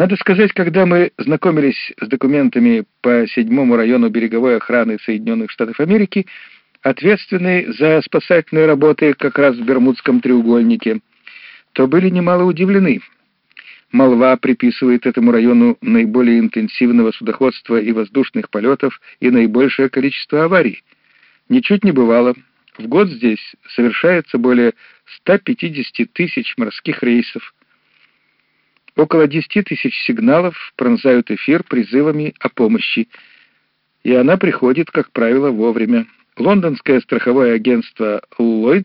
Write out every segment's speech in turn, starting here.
Надо сказать, когда мы знакомились с документами по седьмому району береговой охраны Соединенных Штатов Америки, ответственной за спасательные работы как раз в Бермудском треугольнике, то были немало удивлены. Молва приписывает этому району наиболее интенсивного судоходства и воздушных полетов и наибольшее количество аварий. Ничуть не бывало. В год здесь совершается более 150 тысяч морских рейсов. Около 10 тысяч сигналов пронзают эфир призывами о помощи, и она приходит, как правило, вовремя. Лондонское страховое агентство Lloyds,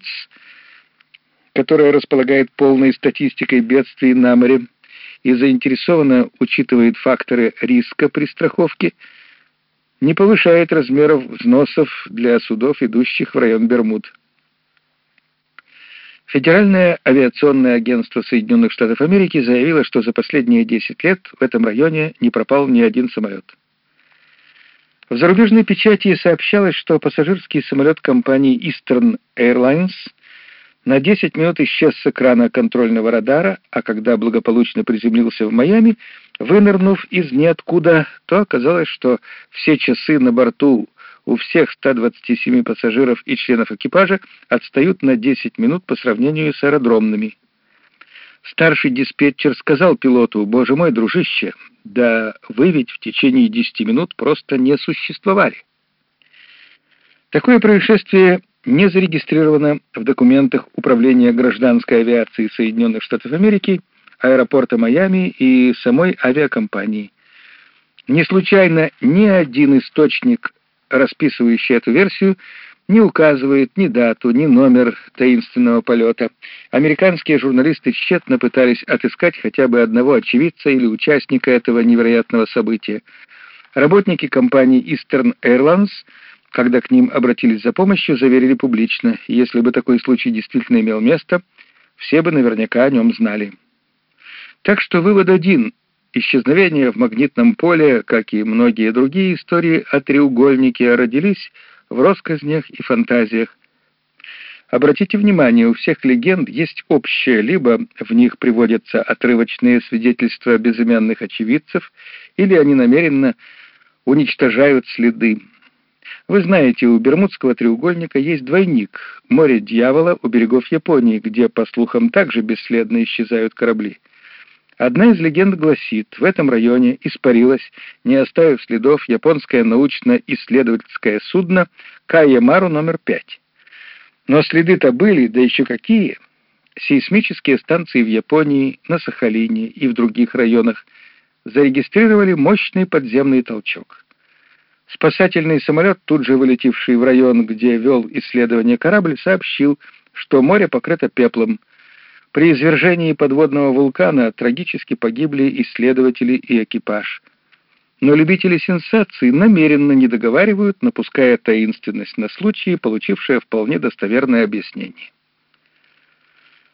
которое располагает полной статистикой бедствий на море и заинтересованно учитывает факторы риска при страховке, не повышает размеров взносов для судов, идущих в район Бермуд. Федеральное авиационное агентство Соединенных Штатов Америки заявило, что за последние 10 лет в этом районе не пропал ни один самолет. В зарубежной печати сообщалось, что пассажирский самолет компании Eastern Airlines на 10 минут исчез с экрана контрольного радара, а когда благополучно приземлился в Майами, вынырнув из ниоткуда, то оказалось, что все часы на борту у всех 127 пассажиров и членов экипажа отстают на 10 минут по сравнению с аэродромными. Старший диспетчер сказал пилоту, «Боже мой, дружище, да вы ведь в течение 10 минут просто не существовали». Такое происшествие не зарегистрировано в документах Управления гражданской авиации Соединенных Штатов Америки, аэропорта Майами и самой авиакомпании. Не случайно ни один источник расписывающий эту версию, не указывает ни дату, ни номер таинственного полета. Американские журналисты тщетно пытались отыскать хотя бы одного очевидца или участника этого невероятного события. Работники компании Eastern Airlines, когда к ним обратились за помощью, заверили публично, если бы такой случай действительно имел место, все бы наверняка о нем знали. Так что вывод один — Исчезновения в магнитном поле, как и многие другие истории о треугольнике, родились в россказнях и фантазиях. Обратите внимание, у всех легенд есть общее, либо в них приводятся отрывочные свидетельства безымянных очевидцев, или они намеренно уничтожают следы. Вы знаете, у Бермудского треугольника есть двойник — море дьявола у берегов Японии, где, по слухам, также бесследно исчезают корабли. Одна из легенд гласит, в этом районе испарилось, не оставив следов, японское научно-исследовательское судно Кайямару номер 5. Но следы-то были, да еще какие! Сейсмические станции в Японии, на Сахалине и в других районах зарегистрировали мощный подземный толчок. Спасательный самолет, тут же вылетевший в район, где вел исследование корабль, сообщил, что море покрыто пеплом, при извержении подводного вулкана трагически погибли исследователи и экипаж. Но любители сенсаций намеренно не договаривают, напуская таинственность на случаи, получившие вполне достоверное объяснение.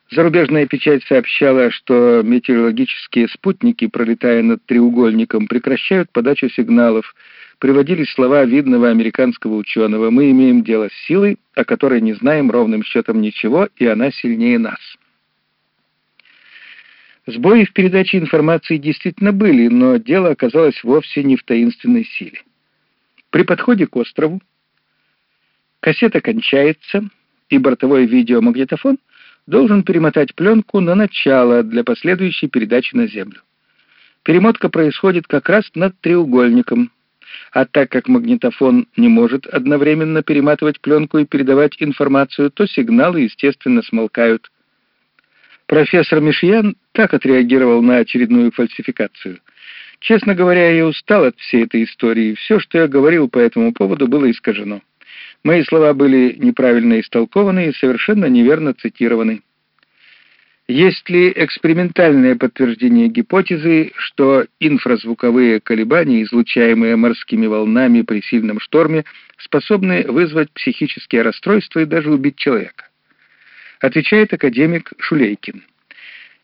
Зарубежная печать сообщала, что метеорологические спутники, пролетая над треугольником, прекращают подачу сигналов. Приводились слова видного американского ученого «Мы имеем дело с силой, о которой не знаем ровным счетом ничего, и она сильнее нас». Сбои в передаче информации действительно были, но дело оказалось вовсе не в таинственной силе. При подходе к острову кассета кончается, и бортовой видеомагнитофон должен перемотать пленку на начало для последующей передачи на Землю. Перемотка происходит как раз над треугольником, а так как магнитофон не может одновременно перематывать пленку и передавать информацию, то сигналы, естественно, смолкают. Профессор Мишьян так отреагировал на очередную фальсификацию. Честно говоря, я устал от всей этой истории. Все, что я говорил по этому поводу, было искажено. Мои слова были неправильно истолкованы и совершенно неверно цитированы. Есть ли экспериментальное подтверждение гипотезы, что инфразвуковые колебания, излучаемые морскими волнами при сильном шторме, способны вызвать психические расстройства и даже убить человека? Отвечает академик Шулейкин.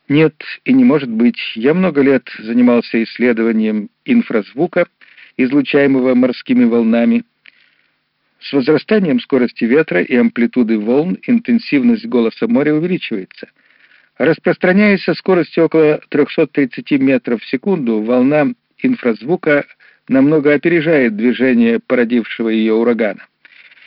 Нет и не может быть. Я много лет занимался исследованием инфразвука, излучаемого морскими волнами. С возрастанием скорости ветра и амплитуды волн интенсивность голоса моря увеличивается. Распространяясь со скоростью около 330 метров в секунду, волна инфразвука намного опережает движение породившего ее урагана.